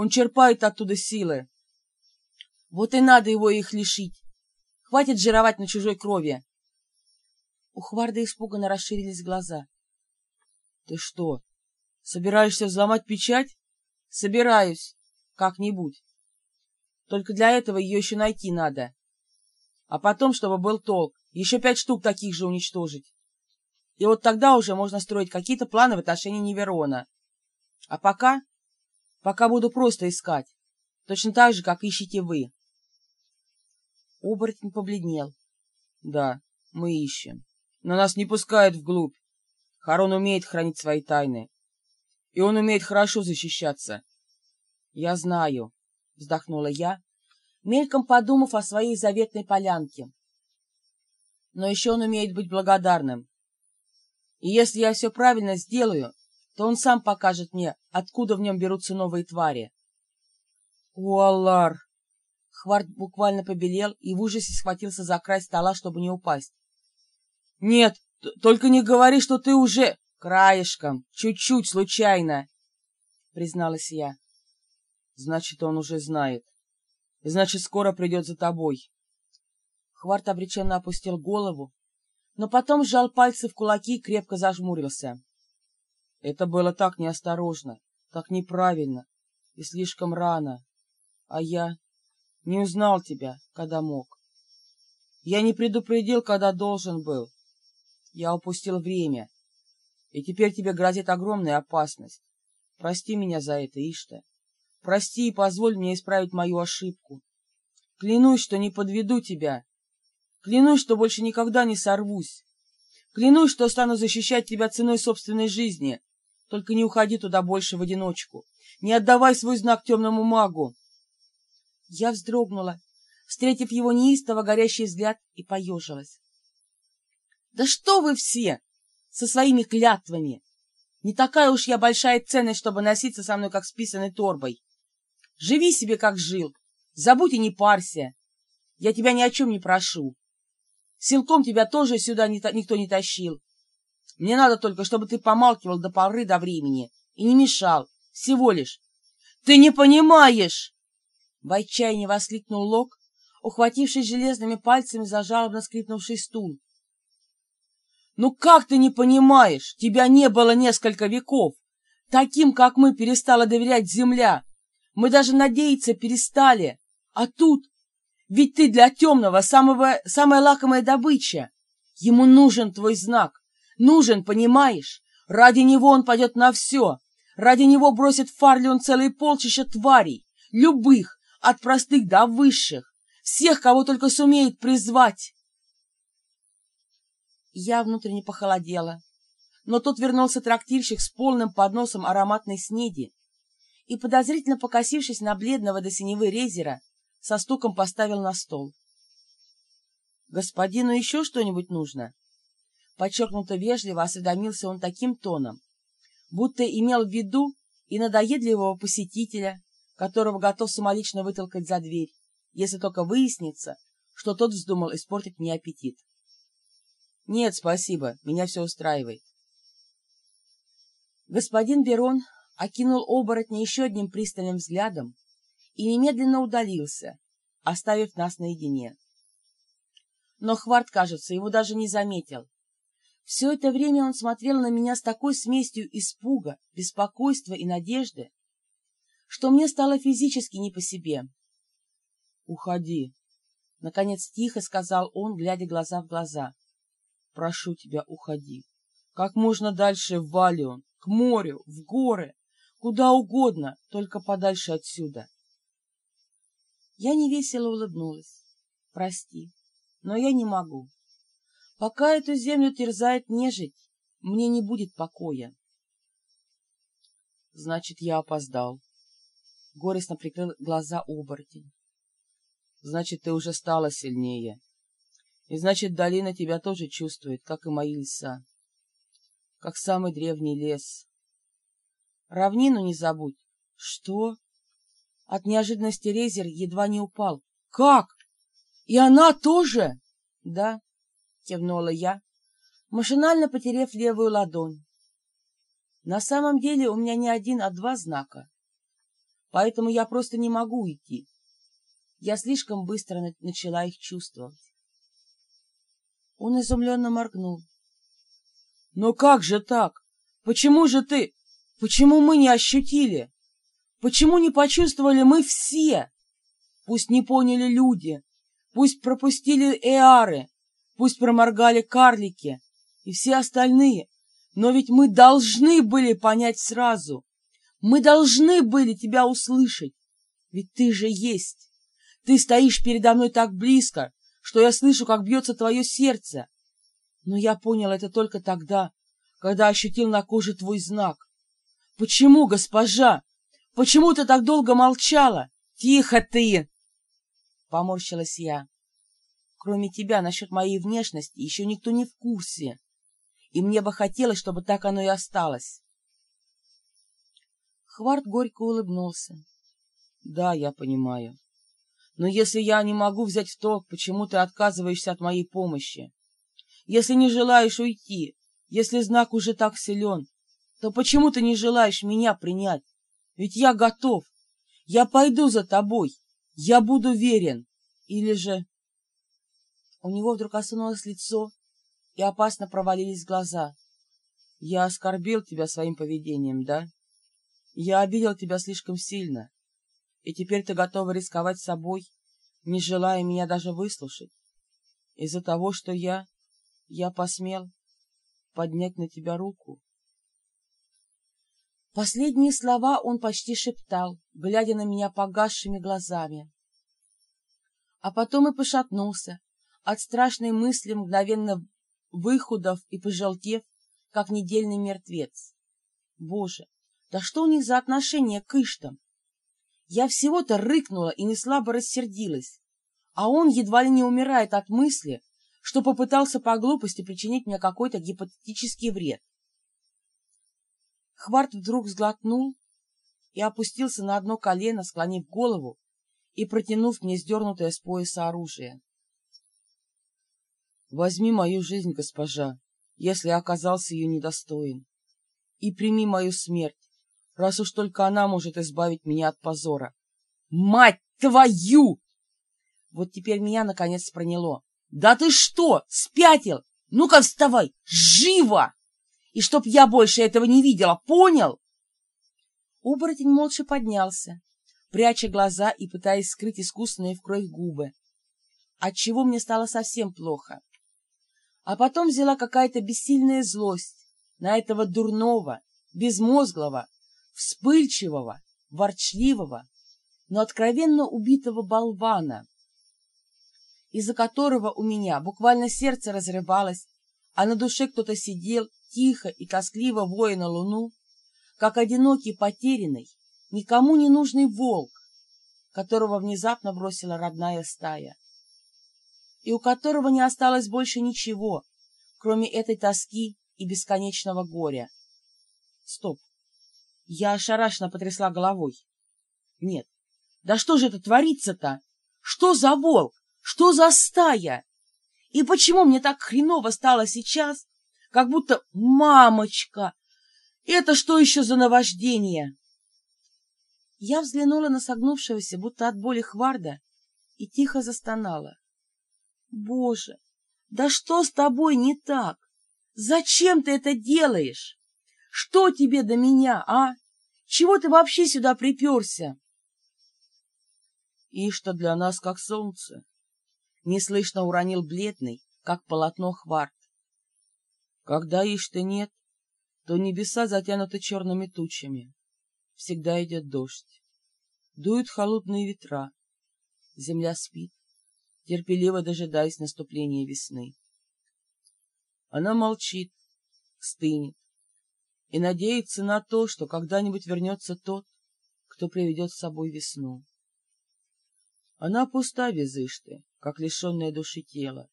Он черпает оттуда силы. Вот и надо его их лишить. Хватит жировать на чужой крови. У Хварда испуганно расширились глаза. — Ты что, собираешься взломать печать? — Собираюсь. Как-нибудь. Только для этого ее еще найти надо. А потом, чтобы был толк, еще пять штук таких же уничтожить. И вот тогда уже можно строить какие-то планы в отношении Неверона. А пока... Пока буду просто искать. Точно так же, как ищете вы. Оборотень побледнел. Да, мы ищем. Но нас не пускают вглубь. Харон умеет хранить свои тайны. И он умеет хорошо защищаться. Я знаю, вздохнула я, мельком подумав о своей заветной полянке. Но еще он умеет быть благодарным. И если я все правильно сделаю, то он сам покажет мне, откуда в нем берутся новые твари. Уаллар! Хварт буквально побелел и в ужасе схватился за край стола, чтобы не упасть. — Нет, только не говори, что ты уже... — Краешком, чуть-чуть, случайно, — призналась я. — Значит, он уже знает. И значит, скоро придет за тобой. Хварт обреченно опустил голову, но потом сжал пальцы в кулаки и крепко зажмурился. Это было так неосторожно, так неправильно и слишком рано. А я не узнал тебя, когда мог. Я не предупредил, когда должен был. Я упустил время. И теперь тебе грозит огромная опасность. Прости меня за это, Ишта. Прости и позволь мне исправить мою ошибку. Клянусь, что не подведу тебя. Клянусь, что больше никогда не сорвусь. Клянусь, что стану защищать тебя ценой собственной жизни. Только не уходи туда больше в одиночку. Не отдавай свой знак темному магу. Я вздрогнула, встретив его неистово горящий взгляд, и поежилась. — Да что вы все! Со своими клятвами! Не такая уж я большая ценность, чтобы носиться со мной, как с писаной торбой. Живи себе, как жил. Забудь и не парься. Я тебя ни о чем не прошу. Силком тебя тоже сюда никто не тащил. Мне надо только, чтобы ты помалкивал до поры до времени и не мешал. Всего лишь. Ты не понимаешь! В отчаянии воскликнул Лок, ухватившись железными пальцами за жалобно скрипнувший стул. «Ну как ты не понимаешь? Тебя не было несколько веков. Таким, как мы, перестала доверять земля. Мы даже надеяться перестали. А тут... Ведь ты для темного самого, самая лакомая добыча. Ему нужен твой знак. Нужен, понимаешь? Ради него он пойдет на все. Ради него бросит Фарлион целые полчища тварей. Любых, от простых до высших. Всех, кого только сумеет призвать. Я внутренне похолодела. Но тут вернулся трактирщик с полным подносом ароматной снеди и, подозрительно покосившись на бледного до синевы резера, со стуком поставил на стол. «Господину еще что-нибудь нужно?» Подчеркнуто вежливо осведомился он таким тоном, будто имел в виду и надоедливого посетителя, которого готов самолично вытолкать за дверь, если только выяснится, что тот вздумал испортить мне аппетит. Нет, спасибо, меня все устраивает. Господин Берон окинул оборотня еще одним пристальным взглядом и немедленно удалился, оставив нас наедине. Но Хварт, кажется, его даже не заметил. Все это время он смотрел на меня с такой смесью испуга, беспокойства и надежды, что мне стало физически не по себе. — Уходи, — наконец тихо сказал он, глядя глаза в глаза. — Прошу тебя, уходи. Как можно дальше в Валион, к морю, в горы, куда угодно, только подальше отсюда. Я невесело улыбнулась. — Прости, но я не могу. Пока эту землю терзает нежить, мне не будет покоя. — Значит, я опоздал, Горестно прикрыл глаза оборотень. Значит, ты уже стала сильнее. И значит, долина тебя тоже чувствует, как и мои леса. Как самый древний лес. Равнину не забудь. Что? От неожиданности Резер едва не упал. Как? И она тоже? Да, кивнула я, машинально потерев левую ладонь. На самом деле у меня не один, а два знака. поэтому я просто не могу уйти. Я слишком быстро начала их чувствовать. Он изумленно моргнул. — Но как же так? Почему же ты... Почему мы не ощутили? Почему не почувствовали мы все? Пусть не поняли люди, пусть пропустили эары, пусть проморгали карлики и все остальные, но ведь мы должны были понять сразу. Мы должны были тебя услышать. Ведь ты же есть. Ты стоишь передо мной так близко, что я слышу, как бьется твое сердце. Но я понял это только тогда, когда ощутил на коже твой знак. Почему, госпожа? Почему ты так долго молчала? Тихо ты! Поморщилась я. Кроме тебя, насчет моей внешности еще никто не в курсе. И мне бы хотелось, чтобы так оно и осталось. Хварт горько улыбнулся. Да, я понимаю. Но если я не могу взять в толк, почему ты отказываешься от моей помощи, если не желаешь уйти, если знак уже так силен, то почему ты не желаешь меня принять? Ведь я готов. Я пойду за тобой. Я буду верен. Или же... У него вдруг осунулось лицо, и опасно провалились глаза. Я оскорбил тебя своим поведением, да? Я обидел тебя слишком сильно, и теперь ты готова рисковать собой, не желая меня даже выслушать, из-за того, что я... я посмел поднять на тебя руку. Последние слова он почти шептал, глядя на меня погасшими глазами. А потом и пошатнулся, от страшной мысли мгновенно выхудов и пожелтев, как недельный мертвец. Боже, да что у них за отношение к иштам? Я всего-то рыкнула и неслабо рассердилась, а он едва ли не умирает от мысли, что попытался по глупости причинить мне какой-то гипотетический вред. Хварт вдруг сглотнул и опустился на одно колено, склонив голову и протянув мне сдернутое с пояса оружие. Возьми мою жизнь, госпожа, если оказался ее недостоин, и прими мою смерть, раз уж только она может избавить меня от позора. Мать твою! Вот теперь меня наконец проняло. Да ты что, спятил? Ну-ка вставай, живо! И чтоб я больше этого не видела, понял? Оборотень молча поднялся, пряча глаза и пытаясь скрыть искусственные в кровь губы, отчего мне стало совсем плохо. А потом взяла какая-то бессильная злость на этого дурного, безмозглого, вспыльчивого, ворчливого, но откровенно убитого болвана, из-за которого у меня буквально сердце разрывалось, а на душе кто-то сидел тихо и тоскливо воя на луну, как одинокий потерянный, никому не нужный волк, которого внезапно бросила родная стая и у которого не осталось больше ничего, кроме этой тоски и бесконечного горя. Стоп. Я ошарашенно потрясла головой. Нет. Да что же это творится-то? Что за волк? Что за стая? И почему мне так хреново стало сейчас, как будто «мамочка»? Это что еще за наваждение? Я взглянула на согнувшегося, будто от боли Хварда, и тихо застонала. Боже, да что с тобой не так? Зачем ты это делаешь? Что тебе до меня, а? Чего ты вообще сюда приперся? И что для нас как солнце. Неслышно уронил бледный, как полотно хварт. Когда ишь-то нет, то небеса затянуты черными тучами. Всегда идет дождь. Дуют холодные ветра. Земля спит терпеливо дожидаясь наступления весны. Она молчит, стынет и надеется на то, что когда-нибудь вернется тот, кто приведет с собой весну. Она пуста без Ишты, как лишенная души тела.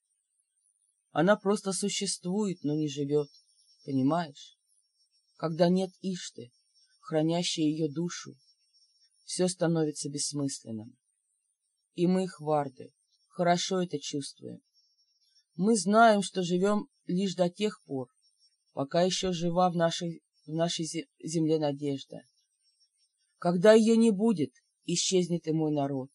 Она просто существует, но не живет, понимаешь? Когда нет Ишты, хранящей ее душу, все становится бессмысленным. И мы, хварды, хорошо это чувствуем. Мы знаем, что живем лишь до тех пор, пока еще жива в нашей, в нашей земле надежда. Когда ее не будет, исчезнет и мой народ.